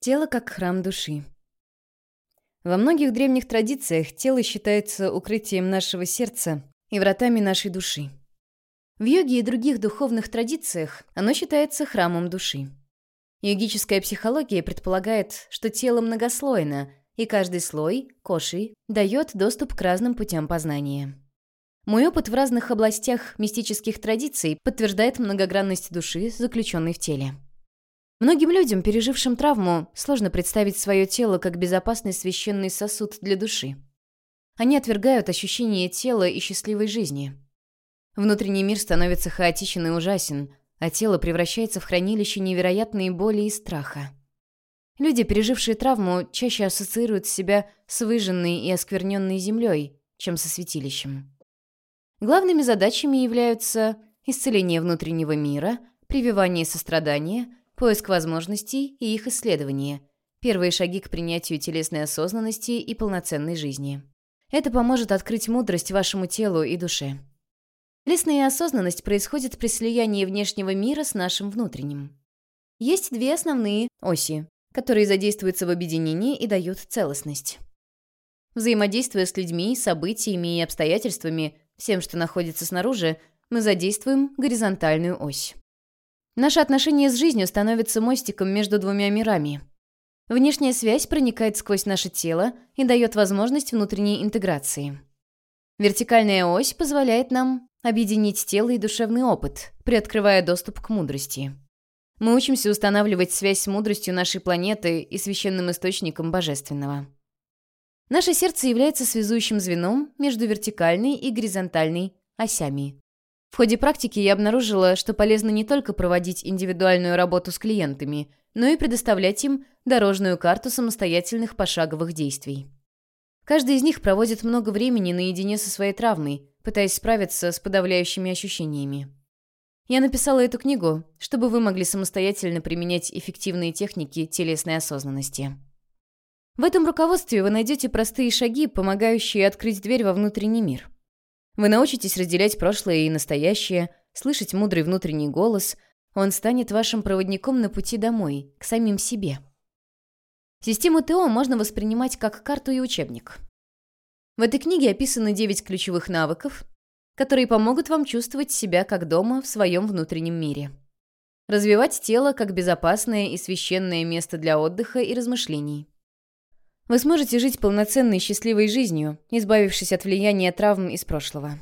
Тело как храм души. Во многих древних традициях тело считается укрытием нашего сердца и вратами нашей души. В йоге и других духовных традициях оно считается храмом души. Йогическая психология предполагает, что тело многослойно, и каждый слой, коши, дает доступ к разным путям познания. Мой опыт в разных областях мистических традиций подтверждает многогранность души, заключенной в теле. Многим людям, пережившим травму, сложно представить свое тело как безопасный священный сосуд для души. Они отвергают ощущение тела и счастливой жизни. Внутренний мир становится хаотичен и ужасен, а тело превращается в хранилище невероятной боли и страха. Люди, пережившие травму, чаще ассоциируют себя с выжженной и оскверненной землей, чем со святилищем. Главными задачами являются исцеление внутреннего мира, прививание сострадания – поиск возможностей и их исследование, первые шаги к принятию телесной осознанности и полноценной жизни. Это поможет открыть мудрость вашему телу и душе. Телесная осознанность происходит при слиянии внешнего мира с нашим внутренним. Есть две основные оси, которые задействуются в объединении и дают целостность. Взаимодействуя с людьми, событиями и обстоятельствами, всем, что находится снаружи, мы задействуем горизонтальную ось. Наше отношение с жизнью становится мостиком между двумя мирами. Внешняя связь проникает сквозь наше тело и дает возможность внутренней интеграции. Вертикальная ось позволяет нам объединить тело и душевный опыт, приоткрывая доступ к мудрости. Мы учимся устанавливать связь с мудростью нашей планеты и священным источником божественного. Наше сердце является связующим звеном между вертикальной и горизонтальной осями. В ходе практики я обнаружила, что полезно не только проводить индивидуальную работу с клиентами, но и предоставлять им дорожную карту самостоятельных пошаговых действий. Каждый из них проводит много времени наедине со своей травмой, пытаясь справиться с подавляющими ощущениями. Я написала эту книгу, чтобы вы могли самостоятельно применять эффективные техники телесной осознанности. В этом руководстве вы найдете простые шаги, помогающие открыть дверь во внутренний мир – вы научитесь разделять прошлое и настоящее, слышать мудрый внутренний голос. Он станет вашим проводником на пути домой, к самим себе. Систему ТО можно воспринимать как карту и учебник. В этой книге описаны 9 ключевых навыков, которые помогут вам чувствовать себя как дома в своем внутреннем мире. Развивать тело как безопасное и священное место для отдыха и размышлений. Вы сможете жить полноценной счастливой жизнью, избавившись от влияния травм из прошлого.